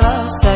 para sair.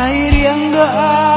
air yang doa